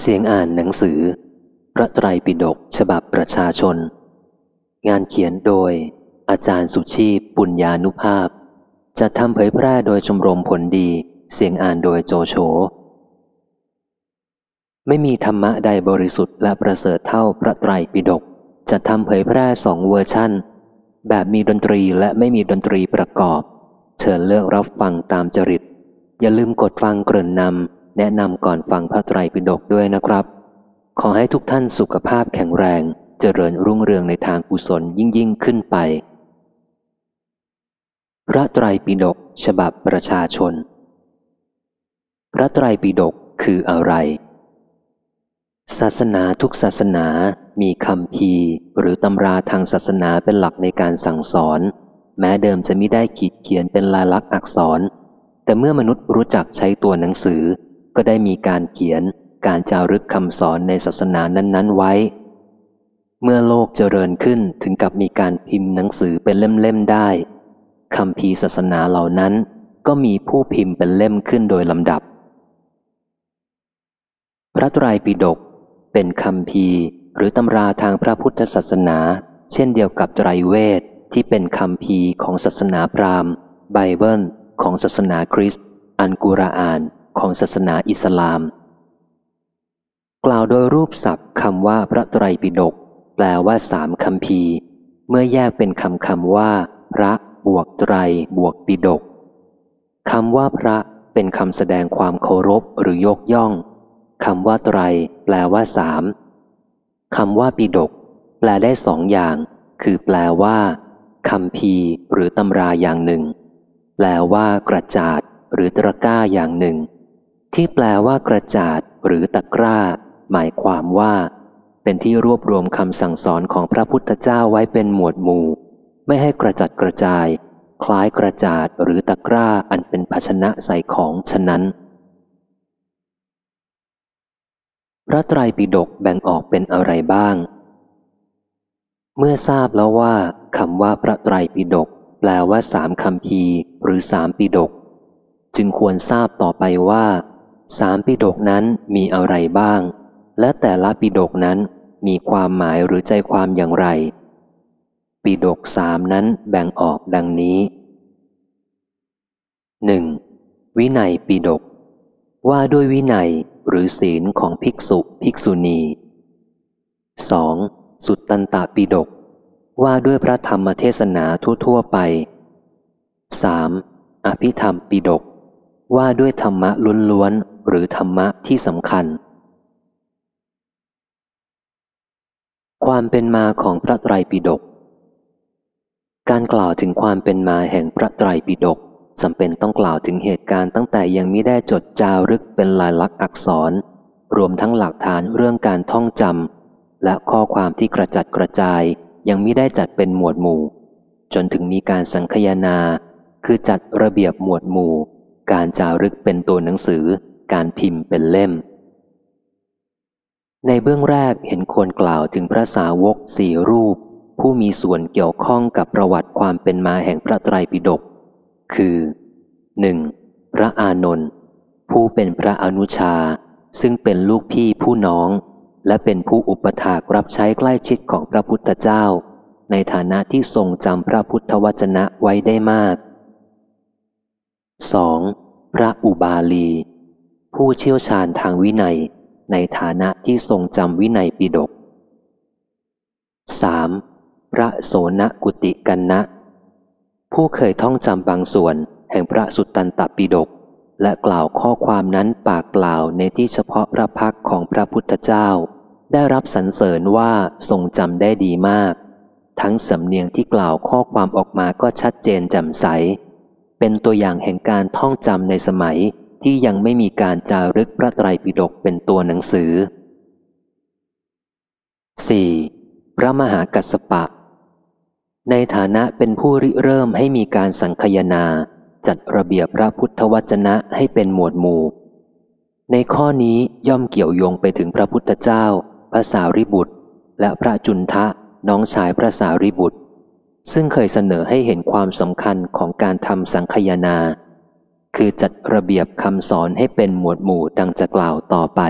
เสียงอ่านหนังสือ พระไตรปิฎกฉบับประชาชน งานเขียนโดย อาจารย์สุชีพปุญญานุภาพ จะทำเผยแพร่โดยชมรมผลดี เสียงอ่านโดยโจโฉไม่มีธรรมะใดบริสุทธิ์และประเสริฐเท่าพระไตรปิฎกจะทำเผยแพร่สองเวอร์ชั่น แบบมีดนตรีและไม่มีดนตรีประกอบ เชิญเลือกรับฟังตามจริต อย่าลืมกดฟังเกริ่นนำ แนะนำก่อนฟังพระไตรปิฎกด้วยนะครับ ขอให้ทุกท่านสุขภาพแข็งแรง เจริญรุ่งเรืองในทางกุศลยิ่งยิ่งขึ้นไป พระไตรปิฎกฉบับประชาชน พระไตรปิฎกคืออะไร ศาสนาทุกศาสนามีคำพีหรือตำราทางศาสนาเป็นหลักในการสั่งสอน แม้เดิมจะไม่ได้ขีดเขียนเป็นลายลักษณ์อักษร แต่เมื่อมนุษย์รู้จักใช้ตัวหนังสือ ก็ได้มีการเขียนการจารึกคำสอนในศาสนานั้น ๆ ไว้ เมื่อโลกเจริญขึ้นถึงกับมีการพิมพ์หนังสือเป็นเล่ม ๆ ได้คำพีศาสนาเหล่านั้น ก็มีผู้พิมพ์เป็นเล่มขึ้นโดยลำดับ พระไตรปิฎกเป็นคำพีหรือตำราทางพระพุทธศาสนา เช่นเดียวกับไตรเวทที่เป็นคำพีของศาสนาพราหมณ์ ไบเบิลของศาสนาคริสต์อันกุรอาน ของศาสนาอิสลาม กล่าวโดยรูปศัพท์คำว่าพระไตรปิฎกแปลว่าสามคำพีเมื่อแยกเป็นคำคำว่า พระบวกไตรบวกปิฎกคำว่าพระเป็นคำแสดงความเคารพหรือยกย่องคำว่าไตร แปลว่าสามคำว่าปิดก แปลได้สองอย่าง คือแปลว่าคำพีหรือตำราอย่างหนึ่ ง แปลว่ากระจาดหรือตะกร้าอย่างหนึ่ง ที่แปลว่ากระจาดหรือตะกร้า หมายความว่า เป็นที่รวบรวมคำสั่งสอนของพระพุทธเจ้าไว้เป็นหมวดหมู่ ไม่ให้กระจัดกระจาย คล้ายกระจาดหรือตะกร้าอันเป็นภาชนะใส่ของฉะนั้น พระไตรปิฎกแบ่งออกเป็นอะไรบ้าง เมื่อทราบแล้วว่าคำว่าพระไตรปิฎกแปลว่าสามคำพีหรือสามปิฎกจึงควรทราบต่อไปว่า สามปิฎกนั้นมีอะไรบ้าง และแต่ละปิฎกนั้นมีความหมายหรือใจความอย่างไร ปิฎกสามนั้นแบ่งออกดังนี้หนึ่งวินัยปิฎกว่าด้วยวินัยหรือศีลของภิกษุภิกษุณี 2. สุตตันตปิฎกว่าด้วยพระธรรมเทศนาทั่วๆไป 3. อภิธรรมปิฎกว่าด้วยธรรมะล้วน หรือธรรมะที่สำคัญ ความเป็นมาของพระไตรปิฎกการกล่าวถึงความเป็นมาแห่งพระไตรปิฎกจำเป็นต้องกล่าวถึงเหตุการณ์ตั้งแต่ยังไม่ได้จดจารึกเป็นลายลักษณ์อักษร รวมทั้งหลักฐานเรื่องการท่องจำและข้อความที่กระจัดกระจายยังไม่ได้จัดเป็นหมวดหมู่ จนถึงมีการสังคยนา คือจัดระเบียบหมวดหมู่ การจารึกเป็นตัวหนังสือ การพิมพ์เป็นเล่ม ในเบื้องแรกเห็นควรกล่าวถึงพระสาวกสี่รูป ผู้มีส่วนเกี่ยวข้องกับประวัติความเป็นมาแห่งพระไตรปิฎกคือ 1. พระอานนท์ผู้เป็นพระอนุชา ซึ่งเป็นลูกพี่ผู้น้อง และเป็นผู้อุปถากรับใช้ใกล้ชิดของพระพุทธเจ้า ในฐานะที่ทรงจำพระพุทธวจนะไว้ได้มาก 2. พระอุบาลี ผู้เชี่ยวชาญทางวินัยในฐานะที่ทรงจำวินัยปิฎก 3. พระโสนกุติกันนะ ผู้เคยท่องจำบางส่วนแห่งพระสุตตันตปิฎกและกล่าวข้อความนั้นปากเปล่าในที่เฉพาะพระพักของพระพุทธเจ้า ได้รับสรรเสริญว่าทรงจำได้ดีมาก ทั้งสำเนียงที่กล่าวข้อความออกมาก็ชัดเจนแจ่มใส เป็นตัวอย่างแห่งการท่องจำในสมัย ที่ยังไม่มีการจารึกพระไตรปิฎกเป็นตัวหนังสือ 4. พระมหากัสสปะ ในฐานะเป็นผู้ริเริ่มให้มีการสังคยนา จัดระเบียบพระพุทธวจนะให้เป็นหมวดหมู่ ในข้อนี้ย่อมเกี่ยวโยงไปถึงพระพุทธเจ้า พระสารีบุตร และพระจุนทะน้องชายพระสารีบุตร ซึ่งเคยเสนอให้เห็นความสำคัญของการทำสังคยนา คือจัดระเบียบคำสอนให้เป็นหมวดหมู่ดังจะกล่าวต่อไป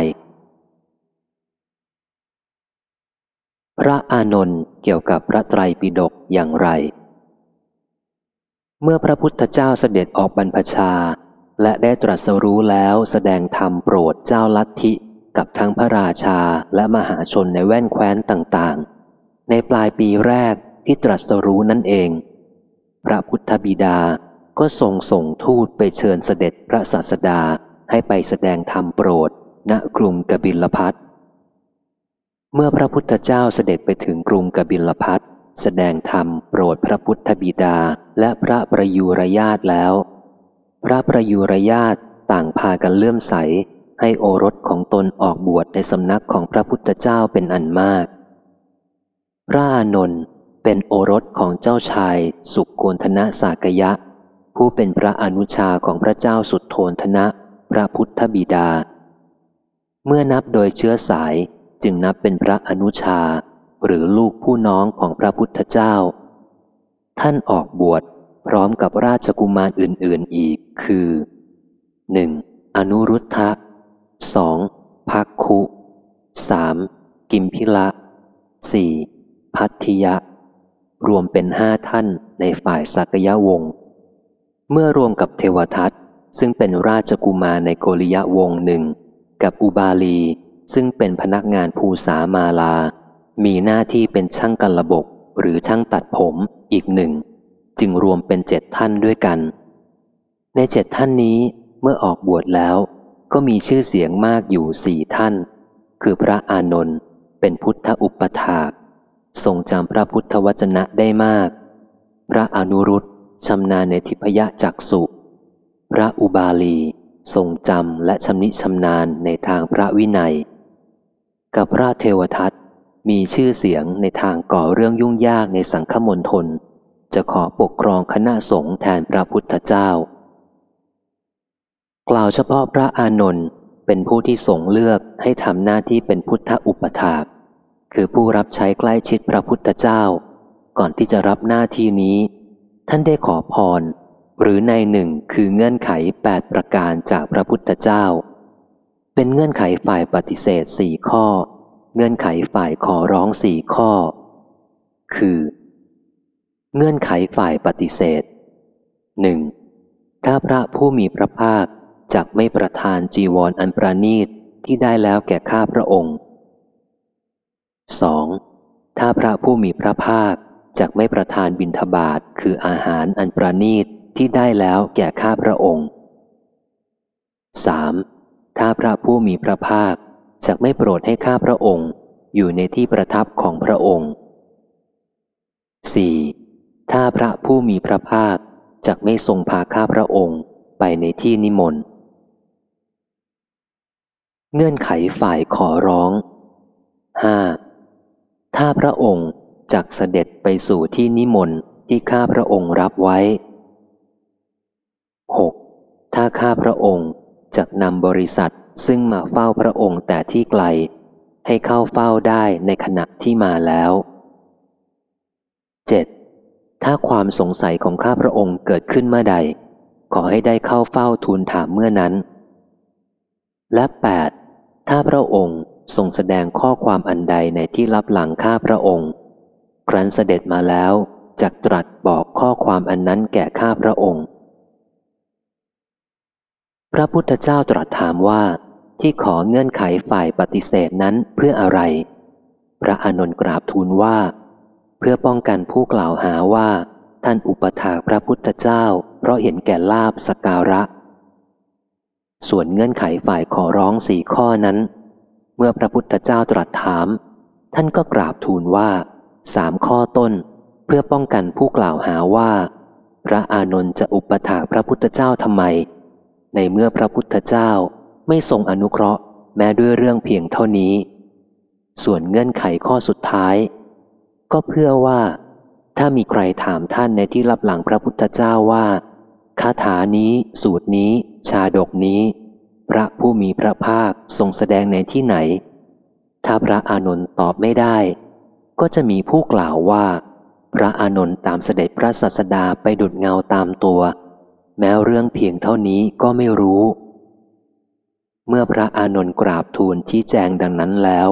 พระอานนท์เกี่ยวกับพระไตรปิฎกอย่างไร เมื่อพระพุทธเจ้าเสด็จออกบรรพชา และได้ตรัสรู้แล้วแสดงธรรมโปรดเจ้าลัทธิกับทั้งพระราชาและมหาชนในแว่นแคว้นต่างๆ ในปลายปีแรกที่ตรัสรู้นั่นเอง พระพุทธบิดา ก็ทรงส่งทูตไปเชิญเสด็จพระศาสดาให้ไปแสดงธรรมโปรด ณกรุงกบิลพัทเมื่อพระพุทธเจ้าเสด็จไปถึงกรุงกบิลพัทแสดงธรรมโปรดพระพุทธบิดาและพระประยุรญาตแล้ว พระประยุรญาตต่างพากันเลื่อมใส ให้โอรสของตนออกบวชในสำนักของพระพุทธเจ้าเป็นอันมาก พระอานนท์เป็นโอรสของเจ้าชายสุกโกนธนะสากยะ ผู้เป็นพระอนุชาของพระเจ้าสุดโทนธนะ พระพุทธบิดา เมื่อนับโดยเชื้อสายจึงนับเป็นพระอนุชา หรือลูกผู้น้องของพระพุทธเจ้า ท่านออกบวชพร้อมกับราชกุมารอื่น ๆ อีกคือ 1. อนุรุทธะ 2. พักคุ 3. กิมพิละ 4. พัทธิยะ รวมเป็นห้าท่านในฝ่ายสักยะวงศ์ เมื่อรวมกับเทวทัตซึ่งเป็นราชกุมารในโกริยะวงหนึ่ง กับอุบาลี ซึ่งเป็นพนักงานภูสามาลา มีหน้าที่เป็นช่างกันระบบหรือช่างตัดผมอีกหนึ่ง จึงรวมเป็นเจ็ดท่านด้วยกัน ในเจ็ดท่านนี้เมื่อออกบวชแล้วก็มีชื่อเสียงมากอยู่สี่ท่าน คือพระอานนท์เป็นพุทธอุปถากทรงจำพระพุทธวจนะได้มาก พระอนุรุต ชำนาญในทิพยจักสุ พระอุบาลี ทรงจำและชำนิชำนาญในทางพระวินัย กับพระเทวทัตมีชื่อเสียงในทางก่อเรื่องยุ่งยากในสังฆมณฑลจะขอปกครองคณะสงฆ์แทนพระพุทธเจ้า กล่าวเฉพาะพระอานนท์เป็นผู้ที่สงเลือกให้ทำหน้าที่เป็นพุทธอุปถากคือผู้รับใช้ใกล้ชิดพระพุทธเจ้า ก่อนที่จะรับหน้าที่นี้ ท่านได้ขอพร หรือในหนึ่งคือเงื่อนไขแปดประการจากพระพุทธเจ้า เป็นเงื่อนไขฝ่ายปฏิเสธสี่ข้อ เงื่อนไขฝ่ายขอร้องสี่ข้อ คือ เงื่อนไขฝ่ายปฏิเสธหนึ่งถ้าพระผู้มีพระภาคจักไม่ประทานจีวรออันประนีตที่ได้แล้วแก่ข้าพระองค์ 2. ถ้าพระผู้มีพระภาค จักไม่ประทานบิณฑบาตคืออาหารอันประนีตที่ได้แล้วแก่ข้าพระองค์ 3. ถ้าพระผู้มีพระภาคจะไม่โปรดให้ข้าพระองค์ อยู่ในที่ประทับของพระองค์ 4. ถ้าพระผู้มีพระภาคจะไม่ทรงพาข้าพระองค์ไปในที่นิมนต์เงื่อนไขฝ่ายขอร้อง 5. ถ้าพระองค์ จักเสด็จไปสู่ที่นิมนต์ที่ข้าพระองค์รับไว้ 6. ถ้าข้าพระองค์จะนำบริษัทซึ่งมาเฝ้าพระองค์แต่ที่ไกล ให้เข้าเฝ้าได้ในขณะที่มาแล้ว 7. ถ้าความสงสัยของข้าพระองค์เกิดขึ้นเมื่อใด ขอให้ได้เข้าเฝ้าทูลถามเมื่อนั้น และ 8. ถ้าพระองค์ทรงแสดงข้อความอันใดในที่รับหลังข้าพระองค์ ครั้นเสด็จมาแล้วจะตรัสบอกข้อความอันนั้นแก่ข้าพระองค์ พระพุทธเจ้าตรัสถามว่าที่ขอเงื่อนไขฝ่ายปฏิเสธนั้นเพื่ออะไร พระอานนท์กราบทูลว่า เพื่อป้องกันผู้กล่าวหาว่า ท่านอุปถากพระพุทธเจ้า เพราะเห็นแก่ลาบสการะ ส่วนเงื่อนไขฝ่ายขอร้องสี่ข้อนั้น เมื่อพระพุทธเจ้าตรัสถาม ท่านก็กราบทูลว่า สามข้อต้น เพื่อป้องกันผู้กล่าวหาว่า พระอานนท์จะอุปถากพระพุทธเจ้าทำไม ในเมื่อพระพุทธเจ้าไม่ทรงอนุเคราะห์แม้ด้วยเรื่องเพียงเท่านี้ ส่วนเงื่อนไขข้อสุดท้าย ก็เพื่อว่า ถ้ามีใครถามท่านในที่รับหลังพระพุทธเจ้าว่าคาถานี้สูตรนี้ ชาดกนี้ พระผู้มีพระภาคทรงแสดงในที่ไหน ถ้าพระอานนท์ตอบไม่ได้ ก็จะมีผู้กล่าวว่า พระอานนท์ตามเสด็จพระสัสดาไปดุดเงาตามตัว แม้เรื่องเพียงเท่านี้ก็ไม่รู้ เมื่อพระอานนท์กราบทูลชี้แจงดังนั้นแล้ว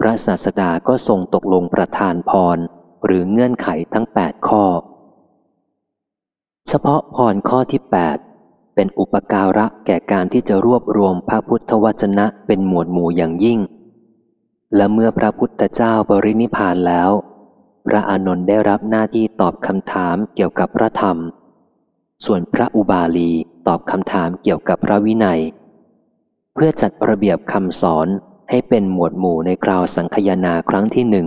พระศาสดาก็ทรงตกลงประทานพร หรือเงื่อนไขทั้งแปดข้อ เฉพาะพรข้อที่แปดเป็นอุปการะแก่การที่จะรวบรวมพระพุทธวจนะเป็นหมวดหมู่อย่างยิ่ง และเมื่อพระพุทธเจ้าบรินิพานแล้ว พระอานนท์ได้รับหน้าที่ตอบคำถามเกี่ยวกับพระธรรม ส่วนพระอุบาลีตอบคำถามเกี่ยวกับพระวินัย เพื่อจัดระเบียบคำสอนให้เป็นหมวดหมู่ในคราวสังคยนาครั้งที่หนึ่ง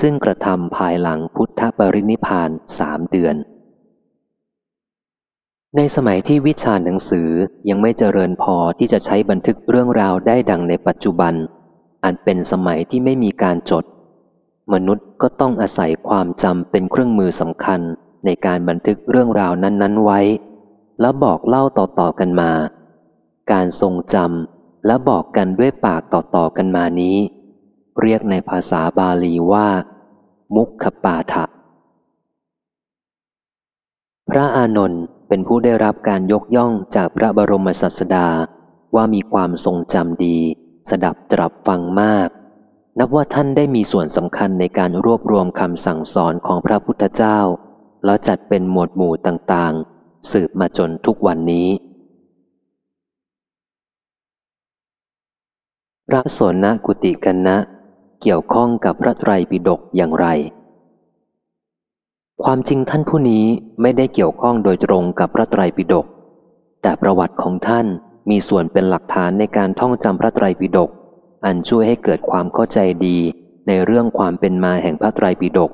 ซึ่งกระทำภายหลังพุทธปรินิพานสามเดือน ในสมัยที่วิชาหนังสือยังไม่เจริญพอที่จะใช้บันทึกเรื่องราวได้ดังในปัจจุบัน อันเป็นสมัยที่ไม่มีการจด มนุษย์ก็ต้องอาศัยความจำเป็นเครื่องมือสำคัญในการบันทึกเรื่องราวนั้น ๆ ไว้ แล้วบอกเล่าต่อๆกันมา การทรงจำและบอกกันด้วยปากต่อๆกันมานี้ เรียกในภาษาบาลีว่า มุขปาฐะพระอานนท์เป็นผู้ได้รับการยกย่องจากพระบรมศาสดาว่ามีความทรงจำดี สดับตรับฟังมาก นับว่าท่านได้มีส่วนสำคัญในการรวบรวมคำสั่งสอนของพระพุทธเจ้า แล้วจัดเป็นหมวดหมู่ต่างๆ สืบมาจนทุกวันนี้ พระสนกุติกันนะ เกี่ยวข้องกับพระไตรปิฎกอย่างไร ความจริงท่านผู้นี้ไม่ได้เกี่ยวข้องโดยตรงกับพระไตรปิฎกแต่ประวัติของท่าน มีส่วนเป็นหลักฐานในการท่องจำพระไตรปิฎกอันช่วยให้เกิดความเข้าใจดีในเรื่องความเป็นมาแห่งพระไตรปิฎก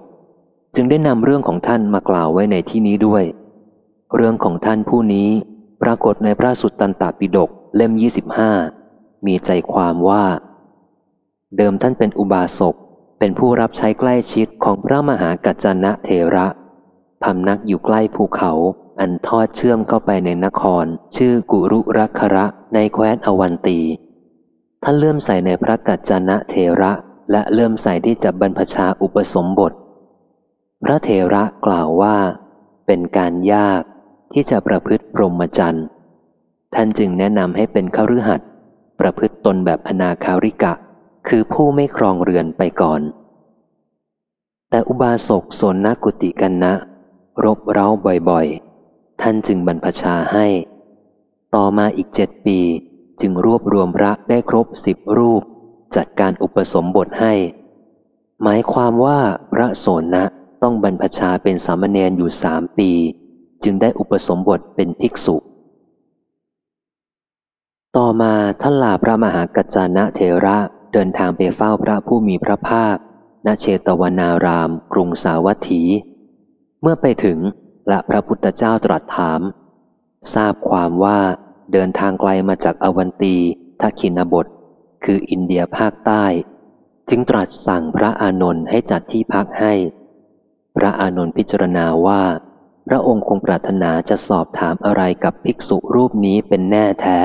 จึงได้นำเรื่องของท่านมากล่าวไว้ในที่นี้ด้วย เรื่องของท่านผู้นี้ปรากฏในพระสุตตันตปิฎกเล่ม 25 มีใจความว่า เดิมท่านเป็นอุบาสกเป็นผู้รับใช้ใกล้ชิดของพระมหากัจจนะเทระพำนักอยู่ใกล้ภูเขา อันทอดเชื่อมเข้าไปในนคร ชื่อกุรุรักระในแคว้นอวันตี ท่านเลื่อมใสในพระกัจจนะเทระและเลื่อมใสที่จะบรรพชาอุปสมบท พระเทระกล่าวว่า เป็นการยากที่จะประพฤติพรหมจรรย์ ท่านจึงแนะนำให้เป็นขรือหัดประพฤติตนแบบอนาคาริกะ คือผู้ไม่ครองเรือนไปก่อน แต่อุบาสกสนนกุติกันนะ รบเร้าบ่อยๆ ท่านจึงบรรพชาให้ ต่อมาอีกเจ็ดปี จึงรวบรวมพระได้ครบสิบรูป จัดการอุปสมบทให้ หมายความว่าพระโสนะต้องบรรพชาเป็นสามเณรอยู่สามปี จึงได้อุปสมบทเป็นภิกษุ ต่อมาท่านลาพระมหากัจจานะเทระเดินทางไปเฝ้าพระผู้มีพระภาคณเชตวนาราม กรุงสาวัตถี เมื่อไปถึง และพระพุทธเจ้าตรัสถาม ทราบความว่าเดินทางไกลมาจากอวันตีทักขินบท คืออินเดียภาคใต้ จึงตรัสสั่งพระอานนท์ให้จัดที่พักให้ พระอานนท์พิจารณาว่า พระองค์คงปรารถนาจะสอบถามอะไรกับภิกษุรูปนี้เป็นแน่แท้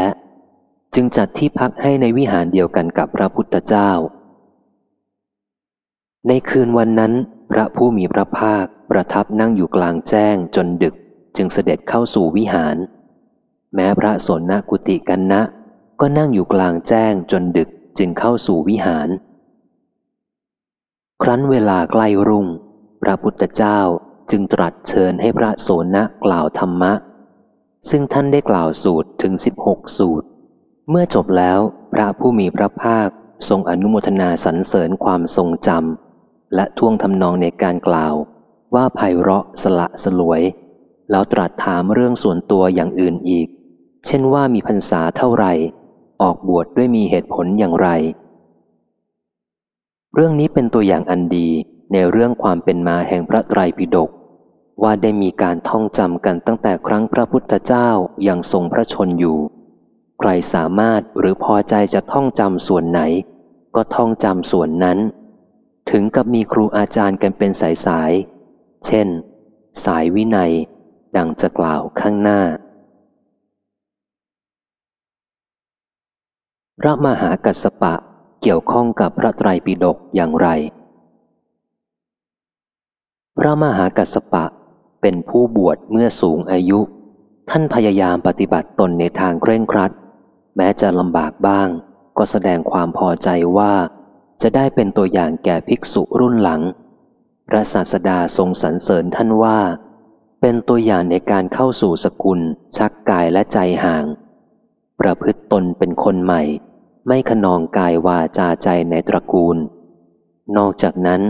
จึงจัดที่พักให้ในวิหารเดียวกันกับพระพุทธเจ้า ในคืนวันนั้น พระผู้มีพระภาคประทับนั่งอยู่กลางแจ้งจนดึกจึงเสด็จเข้าสู่วิหาร แม้พระสนนกุติกันนะ ก็นั่งอยู่กลางแจ้งจนดึกจึงเข้าสู่วิหาร ครั้นเวลาใกล้รุ่ง พระพุทธเจ้าจึงตรัสเชิญให้พระโสนะกล่าวธรรมะ ซึ่งท่านได้กล่าวสูตรถึง 16 สูตร เมื่อจบแล้วพระผู้มีพระภาคทรงอนุโมทนาสรรเสริญความทรงจำ และท่วงทำนองในการกล่าว ว่าไพเราะสละสลวย แล้วตรัสถามเรื่องส่วนตัวอย่างอื่นอีก เช่นว่ามีพรรษาเท่าไหร่ ออกบวชดด้วยมีเหตุผลอย่างไร เรื่องนี้เป็นตัวอย่างอันดีในเรื่องความเป็นมาแห่งพระไตรปิฎกว่าได้มีการท่องจำกันตั้งแต่ครั้งพระพุทธเจ้ายัางทรงพระชนอยู่ ใครสามารถหรือพอใจจะท่องจำส่วนไหน ก็ท่องจำส่วนนั้น ถึงกับมีครูอาจารย์กันเป็นสายสายๆเช่น สายวินัย ดังจะกล่าวข้างหน้า พระมหากัสสปะเกี่ยวข้องกับพระไตรปิฎกอย่างไร พระมหากัสสปะเป็นผู้บวชเมื่อสูงอายุ ท่านพยายามปฏิบัติตนในทางเคร่งครัด แม้จะลำบากบ้าง ก็แสดงความพอใจว่า จะได้เป็นตัวอย่างแก่ภิกษุรุ่นหลัง พระศาสดาทรงสรรเสริญท่านว่า เป็นตัวอย่างในการเข้าสู่สกุล ชักกายและใจห่าง ประพฤติตนเป็นคนใหม่ ไม่ขนองกายวาจาใจในตระกูล นอกจากนั้น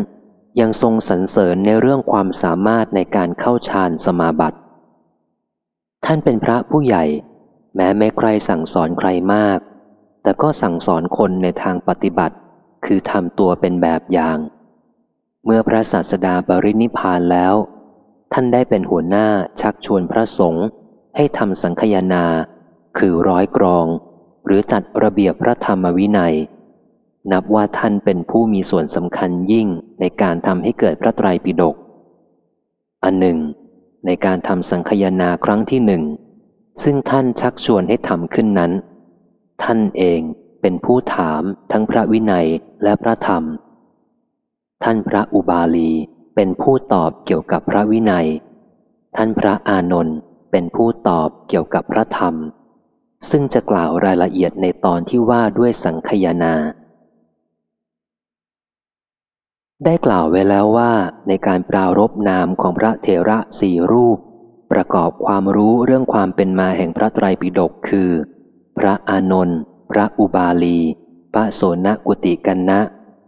ยังทรงสรรเสริญในเรื่องความสามารถในการเข้าฌานสมาบัติ ท่านเป็นพระผู้ใหญ่ แม้ไม่ใครสั่งสอนใครมาก แต่ก็สั่งสอนคนในทางปฏิบัติ คือทำตัวเป็นแบบอย่าง เมื่อพระศาสดาบรินิพานแล้ว ท่านได้เป็นหัวหน้าชักชวนพระสงฆ์ให้ทำสังคยนา คือร้อยกรอง หรือจัดระเบียบพระธรรมวินัย นับว่าท่านเป็นผู้มีส่วนสำคัญยิ่งในการทำให้เกิดพระไตรปิฎกอันหนึ่ง ในการทำสังคยนาครั้งที่หนึ่งซึ่งท่านชักชวนให้ทำขึ้นนั้น ท่านเอง เป็นผู้ถามทั้งพระวินัยและพระธรรม ท่านพระอุบาลีเป็นผู้ตอบเกี่ยวกับพระวินัย ท่านพระอานนท์เป็นผู้ตอบเกี่ยวกับพระธรรม ซึ่งจะกล่าวรายละเอียดในตอนที่ว่าด้วยสังคยนา ได้กล่าวไว้แล้วว่าในการปรารบนามของพระเถระสี่รูป ประกอบความรู้เรื่องความเป็นมาแห่งพระไตรปิฎกคือ พระอานนท์ พระอุบาลี พระโสนกุติกันนะ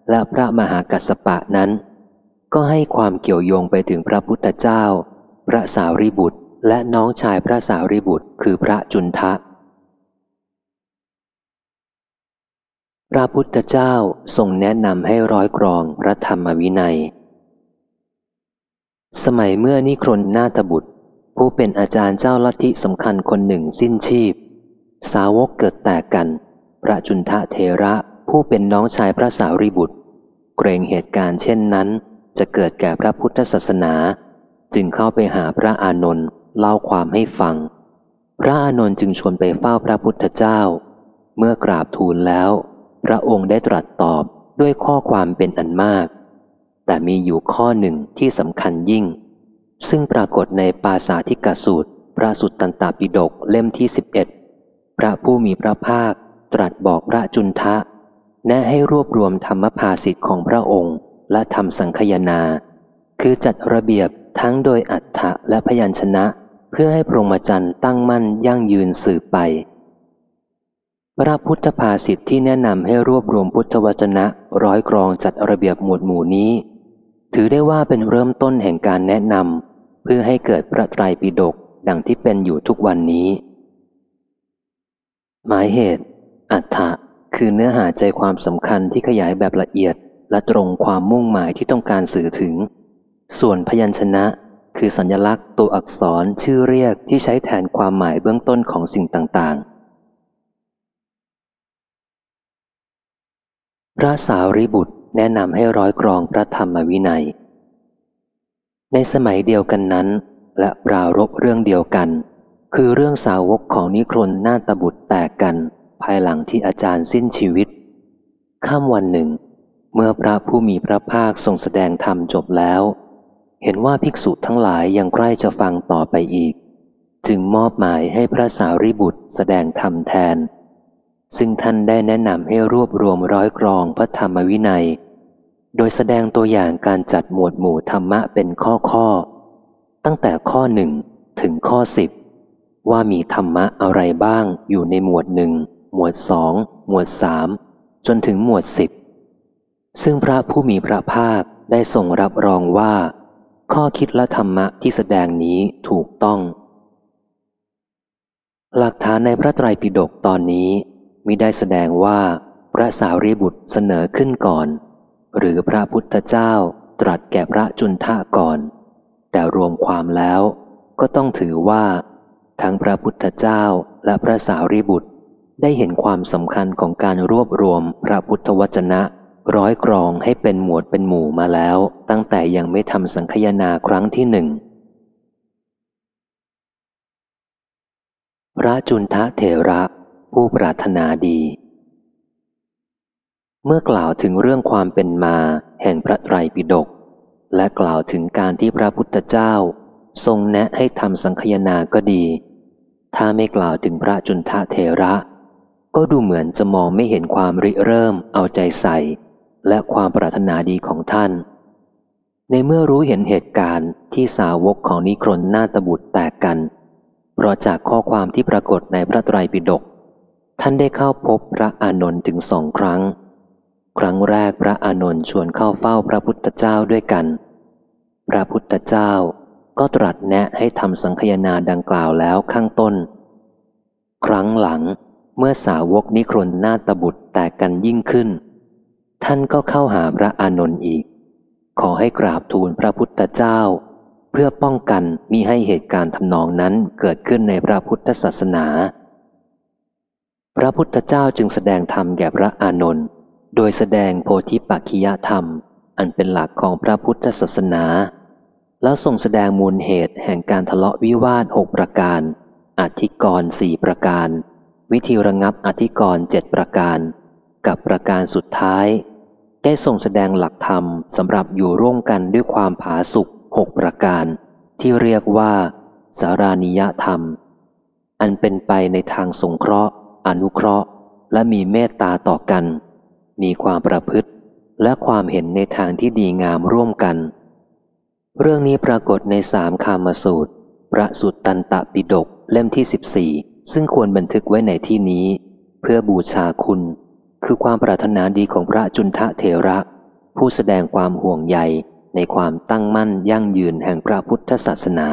และพระมหากัสปะนั้น ก็ให้ความเกี่ยวโยงไปถึงพระพุทธเจ้า พระสารีบุตรและน้องชายพระสารีบุตร คือพระจุนทะ พระพุทธเจ้าทรงแนะนำให้ร้อยกรองพระธรรมวินัย สมัยเมื่อนิครนนาตบุตร ผู้เป็นอาจารย์เจ้าลัทธิสำคัญคนหนึ่งสิ้นชีพ สาวกเกิดแตกกัน พระจุนทะเทระผู้เป็นน้องชายพระสารีบุตร เกรงเหตุการณ์เช่นนั้น จะเกิดแก่พระพุทธศาสนา จึงเข้าไปหาพระอานนท์เล่าความให้ฟัง พระอานนท์จึงชวนไปเฝ้าพระพุทธเจ้า เมื่อกราบทูลแล้ว พระองค์ได้ตรัสตอบด้วยข้อความเป็นอันมาก แต่มีอยู่ข้อหนึ่งที่สำคัญยิ่ง ซึ่งปรากฏในปาสาธิกสูตร พระสุตตันตปิฎกเล่มที่ 11 พระผู้มีพระภาค ตรัสบอกพระจุนทะ แนะให้รวบรวมธรรมภาสิทธิ์ของพระองค์และทำสังคยนา คือจัดระเบียบทั้งโดยอัฏฐะและพยัญชนะ เพื่อให้พรหมจรรย์ตั้งมั่นยั่งยืนสืบไป พระพุทธภาษิตที่แนะนำให้รวบรวมพุทธวจนะร้อยกรองจัดระเบียบหมวดหมู่นี้ ถือได้ว่าเป็นเริ่มต้นแห่งการแนะนำเพื่อให้เกิดพระไตรปิฎกดังที่เป็นอยู่ทุกวันนี้ หมายเหตุ อัฏฐะคือเนื้อหาใจความสำคัญที่ขยายแบบละเอียด และตรงความมุ่งหมายที่ต้องการสื่อถึง ส่วนพยัญชนะ คือสัญลักษณ์ตัวอักษรชื่อเรียกที่ใช้แทนความหมายเบื้องต้นของสิ่งต่างๆ พระสาวรีบุตรแนะนำให้ร้อยกรองพระธรรมวินัย ในสมัยเดียวกันนั้น และปรารบเรื่องเดียวกัน คือเรื่องสาวกของนิครนนาตบุตรแตกกัน ภายหลังที่อาจารย์สิ้นชีวิต ข้ามวันหนึ่ง เมื่อพระผู้มีพระภาคทรงแสดงธรรมจบแล้ว เห็นว่าภิกษุทั้งหลายยังใกล้จะฟังต่อไปอีก จึงมอบหมายให้พระสารีบุตรแสดงธรรมแทน ซึ่งท่านได้แนะนำให้รวบรวมร้อยกรองพระธรรมวินัย โดยแสดงตัวอย่างการจัดหมวดหมู่ธรรมะเป็นข้อข้อ ตั้งแต่ข้อหนึ่งถึงข้อสิบว่ามีธรรมะอะไรบ้างอยู่ในหมวดหนึ่ง หมวดสองหมวดสามจนถึงหมวดสิบซึ่งพระผู้มีพระภาคได้ทรงรับรองว่า ข้อคิดและธรรมะที่แสดงนี้ถูกต้อง หลักฐานในพระไตรปิฎกตอนนี้มิได้แสดงว่าพระสาวรีบุตรเสนอขึ้นก่อน หรือพระพุทธเจ้าตรัสแก่พระจุนทะก่อน แต่รวมความแล้วก็ต้องถือว่า ทั้งพระพุทธเจ้าและพระสาวรีบุตร ได้เห็นความสำคัญของการรวบรวมพระพุทธวจนะ ร้อยกรองให้เป็นหมวดเป็นหมู่มาแล้ว ตั้งแต่ยังไม่ทำสังคยนาครั้งที่หนึ่งพระจุนทะเถระผู้ปรารถนาดี เมื่อกล่าวถึงเรื่องความเป็นมาแห่งพระไตรปิฎกและกล่าวถึงการที่พระพุทธเจ้า ทรงแนะให้ทำสังคยนาก็ดี ถ้าไม่กล่าวถึงพระจุนทะเทระ ก็ดูเหมือนจะมองไม่เห็นความริเริ่มเอาใจใส่ และความปรารถนาดีของท่าน ในเมื่อรู้เห็นเหตุการณ์ที่สาวกของนิครนนาตบุตรแตกกัน เพราะจากข้อความที่ปรากฏในพระไตรปิฎกท่านได้เข้าพบพระอานนท์ถึงสองครั้ง ครั้งแรกพระอานนท์ชวนเข้าเฝ้าพระพุทธเจ้าด้วยกัน พระพุทธเจ้าก็ตรัสแนะให้ทำสังคยนาดังกล่าวแล้วข้างต้น ครั้งหลัง เมื่อสาวกนิครนนาตบุตรแตกกันยิ่งขึ้น ท่านก็เข้าหาพระอานนท์อีก ขอให้กราบทูลพระพุทธเจ้า เพื่อป้องกันมิให้เหตุการณ์ทำนองนั้นเกิดขึ้นในพระพุทธศาสนา พระพุทธเจ้าจึงแสดงธรรมแก่พระอานนท์โดยแสดงโพธิปักขิยธรรม อันเป็นหลักของพระพุทธศาสนา แล้วทรงแสดงมูลเหตุแห่งการทะเลาะวิวาทหกประการอธิกรณ์สี่ประการ วิธีระงับอธิกรณ์เจ็ดประการ กับประการสุดท้าย ได้ทรงแสดงหลักธรรมสำหรับอยู่ร่วมกันด้วยความผาสุกหกประการ ที่เรียกว่า สารานิยธรรม อันเป็นไปในทางสงเคราะห์ อนุเคราะห์ และมีเมตตาต่อกัน มีความประพฤติ และความเห็นในทางที่ดีงามร่วมกัน เรื่องนี้ปรากฏในสามคามสูตร พระสุตตันตปิฎกเล่มที่14 ซึ่งควรบันทึกไว้ในที่นี้ เพื่อบูชาคุณ คือความปรารถนาดีของพระจุนทะเถระ ผู้แสดงความห่วงใยในความตั้งมั่นยั่งยืนแห่งพระพุทธศาสนา